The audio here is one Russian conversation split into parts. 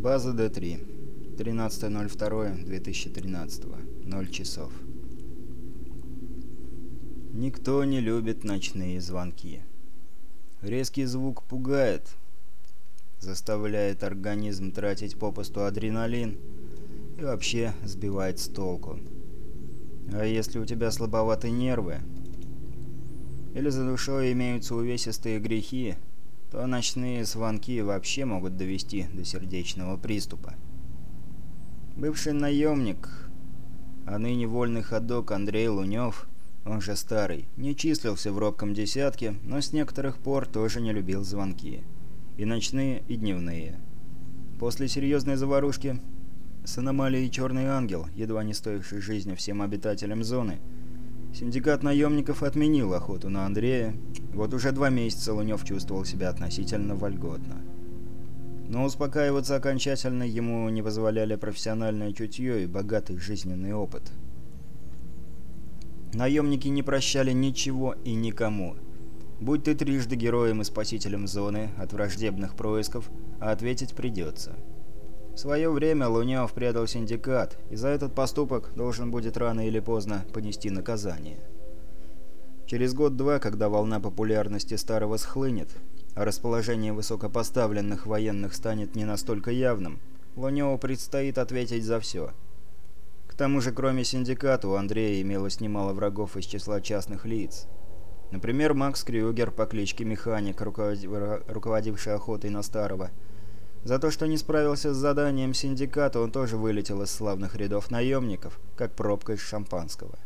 База Д3. 13.02.2013. 0 часов. Никто не любит ночные звонки. Резкий звук пугает, заставляет организм тратить попусту адреналин и вообще сбивает с толку. А если у тебя слабоваты нервы, или за душой имеются увесистые грехи, то ночные звонки вообще могут довести до сердечного приступа. Бывший наемник, а ныне вольный ходок Андрей Лунев, он же старый, не числился в робком десятке, но с некоторых пор тоже не любил звонки. И ночные, и дневные. После серьезной заварушки с аномалией «Черный ангел», едва не стоивший жизни всем обитателям зоны, синдикат наемников отменил охоту на Андрея вот уже два месяца Лунев чувствовал себя относительно вольготно. Но успокаиваться окончательно ему не позволяли профессиональное чутье и богатый жизненный опыт. Наемники не прощали ничего и никому. Будь ты трижды героем и спасителем зоны от враждебных происков, а ответить придется. В свое время Лунев предал синдикат, и за этот поступок должен будет рано или поздно понести наказание. Через год-два, когда волна популярности старого схлынет, а расположение высокопоставленных военных станет не настолько явным, Лунёву предстоит ответить за все. К тому же, кроме синдиката, у Андрея имелось немало врагов из числа частных лиц. Например, Макс Крюгер по кличке Механик, руководивший охотой на Старого. За то, что не справился с заданием синдиката, он тоже вылетел из славных рядов наемников, как пробка из шампанского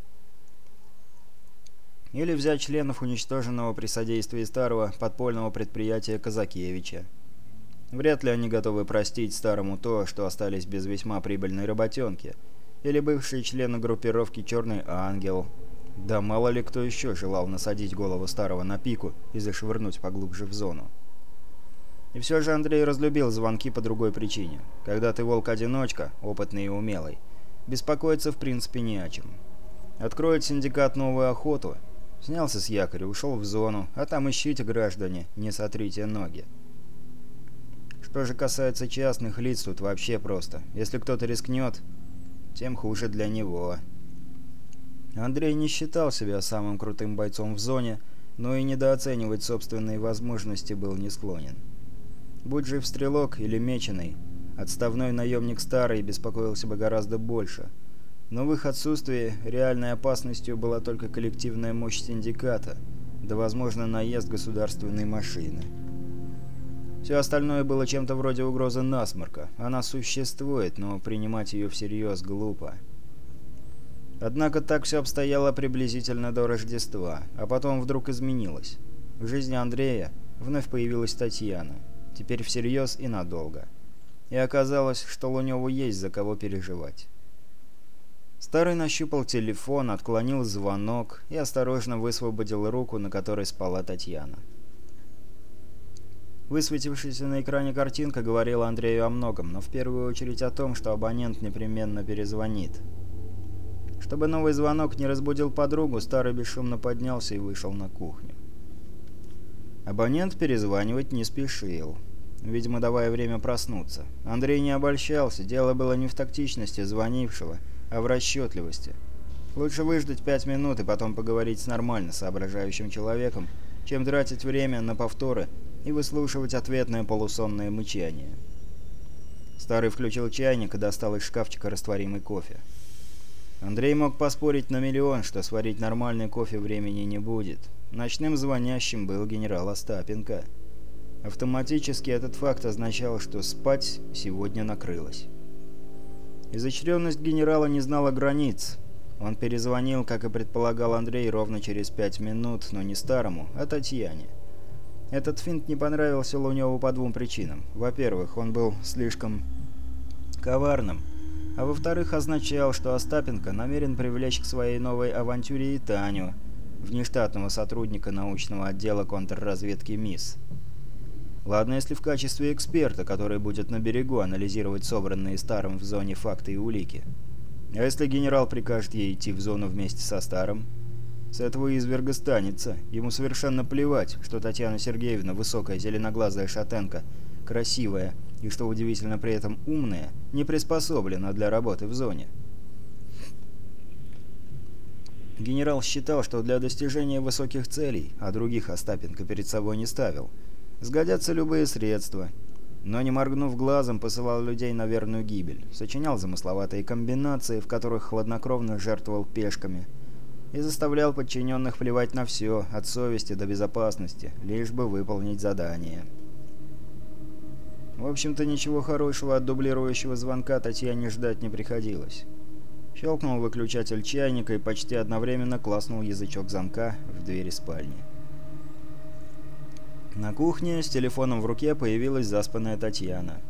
или взять членов уничтоженного при содействии старого подпольного предприятия Казакевича. Вряд ли они готовы простить старому то, что остались без весьма прибыльной работенки, или бывшие члены группировки «Черный ангел». Да мало ли кто еще желал насадить голову старого на пику и зашвырнуть поглубже в зону. И все же Андрей разлюбил звонки по другой причине. Когда ты волк-одиночка, опытный и умелый, беспокоиться в принципе не о чем. Откроет синдикат новую охоту, Снялся с якоря, ушел в зону, а там ищите, граждане, не сотрите ноги. Что же касается частных лиц, тут вообще просто. Если кто-то рискнет, тем хуже для него. Андрей не считал себя самым крутым бойцом в зоне, но и недооценивать собственные возможности был не склонен. Будь же в стрелок или меченый, отставной наемник старый беспокоился бы гораздо больше – но в их отсутствии реальной опасностью была только коллективная мощь синдиката, да, возможно, наезд государственной машины. Все остальное было чем-то вроде угрозы насморка. Она существует, но принимать ее всерьез глупо. Однако так все обстояло приблизительно до Рождества, а потом вдруг изменилось. В жизни Андрея вновь появилась Татьяна, теперь всерьез и надолго. И оказалось, что Луневу есть за кого переживать. Старый нащупал телефон, отклонил звонок и осторожно высвободил руку, на которой спала Татьяна. Высветившаяся на экране картинка говорила Андрею о многом, но в первую очередь о том, что абонент непременно перезвонит. Чтобы новый звонок не разбудил подругу, старый бесшумно поднялся и вышел на кухню. Абонент перезванивать не спешил, видимо, давая время проснуться. Андрей не обольщался, дело было не в тактичности звонившего – в расчетливости. Лучше выждать пять минут и потом поговорить с нормально соображающим человеком, чем тратить время на повторы и выслушивать ответное полусонное мычание. Старый включил чайник и достал из шкафчика растворимый кофе. Андрей мог поспорить на миллион, что сварить нормальный кофе времени не будет. Ночным звонящим был генерал Остапенко. Автоматически этот факт означал, что спать сегодня накрылось. Изощренность генерала не знала границ. Он перезвонил, как и предполагал Андрей, ровно через пять минут, но не старому, а Татьяне. Этот финт не понравился Луневу по двум причинам. Во-первых, он был слишком коварным, а во-вторых, означал, что Остапенко намерен привлечь к своей новой авантюре и Таню, внештатного сотрудника научного отдела контрразведки МИС. Ладно, если в качестве эксперта, который будет на берегу анализировать собранные старым в зоне факты и улики. А если генерал прикажет ей идти в зону вместе со старым? С этого изверга станется. Ему совершенно плевать, что Татьяна Сергеевна, высокая зеленоглазая шатенка, красивая и, что удивительно при этом, умная, не приспособлена для работы в зоне. Генерал считал, что для достижения высоких целей, а других Остапенко перед собой не ставил – Сгодятся любые средства. Но не моргнув глазом, посылал людей на верную гибель. Сочинял замысловатые комбинации, в которых хладнокровно жертвовал пешками. И заставлял подчиненных плевать на все, от совести до безопасности, лишь бы выполнить задание. В общем-то, ничего хорошего от дублирующего звонка Татьяне ждать не приходилось. Щелкнул выключатель чайника и почти одновременно класнул язычок замка в двери спальни. На кухне с телефоном в руке появилась заспанная Татьяна.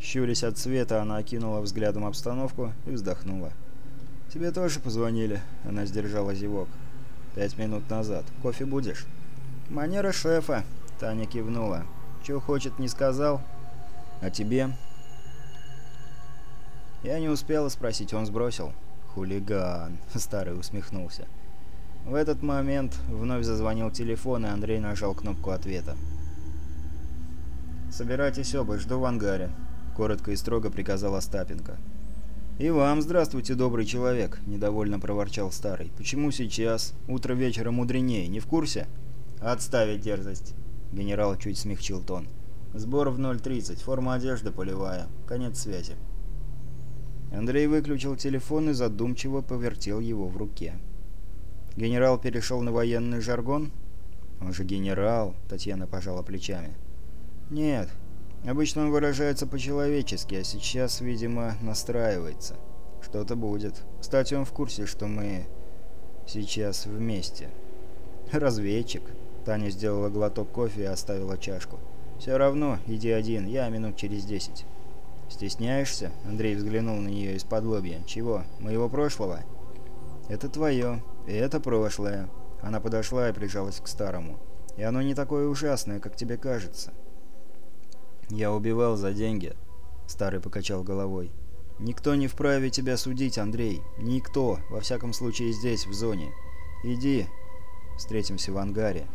Щурясь от света, она окинула взглядом обстановку и вздохнула. «Тебе тоже позвонили?» — она сдержала зевок. «Пять минут назад. Кофе будешь?» «Манера шефа!» — Таня кивнула. «Чего хочет, не сказал?» «А тебе?» «Я не успела спросить, он сбросил». «Хулиган!» — старый усмехнулся. В этот момент вновь зазвонил телефон, и Андрей нажал кнопку ответа. «Собирайтесь оба, жду в ангаре», — коротко и строго приказал Остапенко. «И вам здравствуйте, добрый человек», — недовольно проворчал Старый. «Почему сейчас? Утро вечера мудренее, не в курсе?» «Отставить дерзость», — генерал чуть смягчил тон. «Сбор в 0.30, форма одежды полевая, конец связи». Андрей выключил телефон и задумчиво повертел его в руке. Генерал перешел на военный жаргон? Он же генерал, Татьяна пожала плечами. Нет, обычно он выражается по-человечески, а сейчас, видимо, настраивается. Что-то будет. Кстати, он в курсе, что мы сейчас вместе. Разведчик. Таня сделала глоток кофе и оставила чашку. Все равно, иди один, я минут через десять. «Стесняешься?» — Андрей взглянул на нее из-под лобья. «Чего? Моего прошлого?» «Это твое. «Это прошлое». Она подошла и прижалась к старому. «И оно не такое ужасное, как тебе кажется». «Я убивал за деньги», — старый покачал головой. «Никто не вправе тебя судить, Андрей. Никто, во всяком случае здесь, в зоне. Иди, встретимся в ангаре».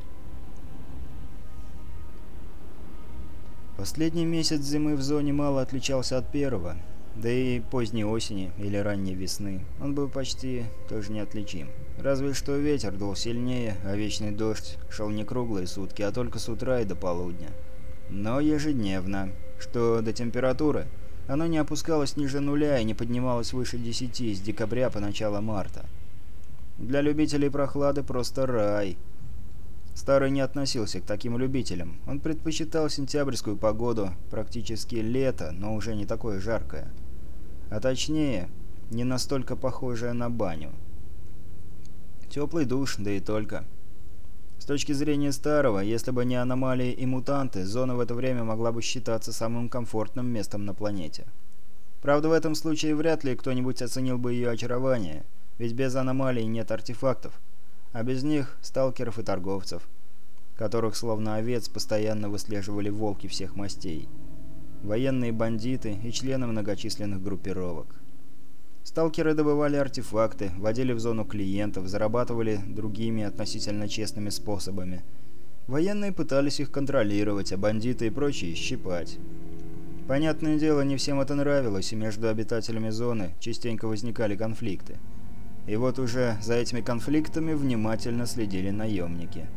Последний месяц зимы в зоне мало отличался от первого да и поздней осени или ранней весны, он был почти тоже неотличим. Разве что ветер дул сильнее, а вечный дождь шел не круглые сутки, а только с утра и до полудня. Но ежедневно. Что до температуры, оно не опускалось ниже нуля и не поднималось выше 10 с декабря по начало марта. Для любителей прохлады просто рай. Старый не относился к таким любителям. Он предпочитал сентябрьскую погоду, практически лето, но уже не такое жаркое. А точнее, не настолько похожая на баню. Теплый душ, да и только. С точки зрения старого, если бы не аномалии и мутанты, зона в это время могла бы считаться самым комфортным местом на планете. Правда, в этом случае вряд ли кто-нибудь оценил бы ее очарование, ведь без аномалий нет артефактов, а без них – сталкеров и торговцев, которых словно овец постоянно выслеживали волки всех мастей военные бандиты и члены многочисленных группировок. Сталкеры добывали артефакты, водили в зону клиентов, зарабатывали другими относительно честными способами. Военные пытались их контролировать, а бандиты и прочие – щипать. Понятное дело, не всем это нравилось, и между обитателями зоны частенько возникали конфликты. И вот уже за этими конфликтами внимательно следили наемники –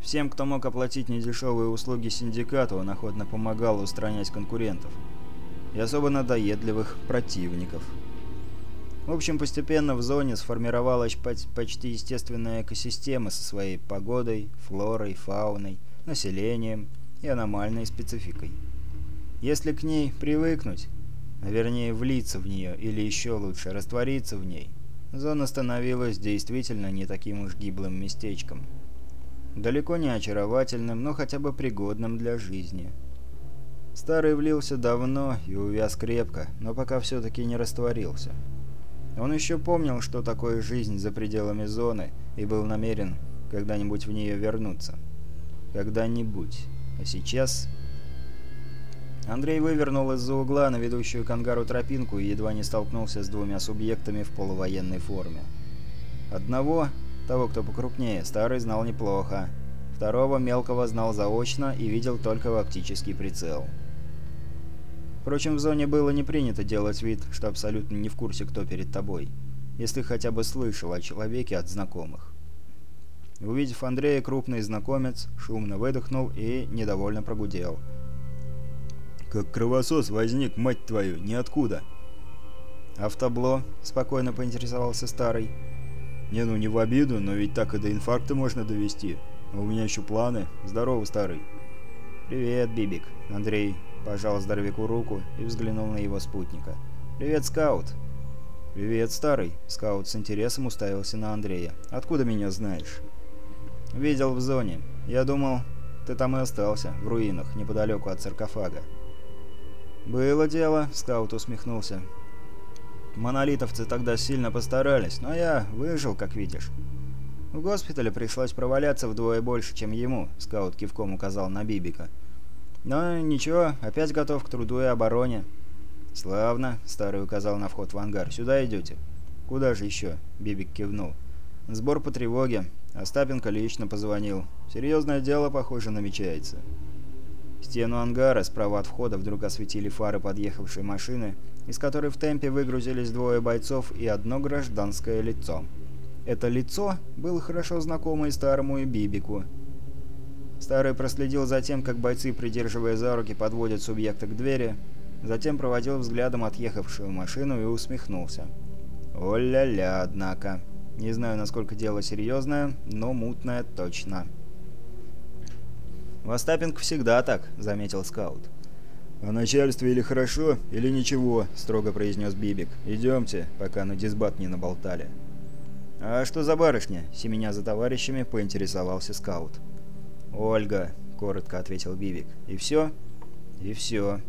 Всем, кто мог оплатить недешевые услуги синдикату, он охотно помогал устранять конкурентов. И особо надоедливых противников. В общем, постепенно в зоне сформировалась почти естественная экосистема со своей погодой, флорой, фауной, населением и аномальной спецификой. Если к ней привыкнуть, а вернее влиться в нее, или еще лучше раствориться в ней, зона становилась действительно не таким уж гиблым местечком далеко не очаровательным, но хотя бы пригодным для жизни. Старый влился давно и увяз крепко, но пока все-таки не растворился. Он еще помнил, что такое жизнь за пределами зоны, и был намерен когда-нибудь в нее вернуться. Когда-нибудь. А сейчас... Андрей вывернул из-за угла на ведущую к ангару тропинку и едва не столкнулся с двумя субъектами в полувоенной форме. Одного того, кто покрупнее, старый знал неплохо. Второго мелкого знал заочно и видел только в оптический прицел. Впрочем, в зоне было не принято делать вид, что абсолютно не в курсе, кто перед тобой, если хотя бы слышал о человеке от знакомых. Увидев Андрея, крупный знакомец шумно выдохнул и недовольно прогудел. «Как кровосос возник, мать твою, ниоткуда!» «А в табло?» – спокойно поинтересовался старый. Не, ну не в обиду, но ведь так и до инфаркта можно довести. У меня еще планы. Здорово, старый. Привет, Бибик. Андрей пожал здоровяку руку и взглянул на его спутника. Привет, скаут. Привет, старый. Скаут с интересом уставился на Андрея. Откуда меня знаешь? Видел в зоне. Я думал, ты там и остался, в руинах, неподалеку от саркофага. «Было дело», — скаут усмехнулся. Монолитовцы тогда сильно постарались, но я выжил, как видишь. В госпитале пришлось проваляться вдвое больше, чем ему, скаут кивком указал на Бибика. Но ничего, опять готов к труду и обороне. Славно, старый указал на вход в ангар. Сюда идете. Куда же еще? Бибик кивнул. Сбор по тревоге. Остапенко лично позвонил. Серьезное дело, похоже, намечается. Стену ангара справа от входа вдруг осветили фары подъехавшей машины, из которой в темпе выгрузились двое бойцов и одно гражданское лицо. Это лицо было хорошо знакомо и старому и Бибику. Старый проследил за тем, как бойцы, придерживая за руки, подводят субъекта к двери, затем проводил взглядом отъехавшую машину и усмехнулся. «О-ля-ля, однако. Не знаю, насколько дело серьезное, но мутное точно». «Востапенко всегда так», — заметил скаут. «А «О начальстве или хорошо, или ничего», — строго произнес Бибик. «Идемте, пока на дисбат не наболтали». «А что за барышня?» — семеня за товарищами поинтересовался скаут. «Ольга», — коротко ответил Бибик. «И все?» «И все».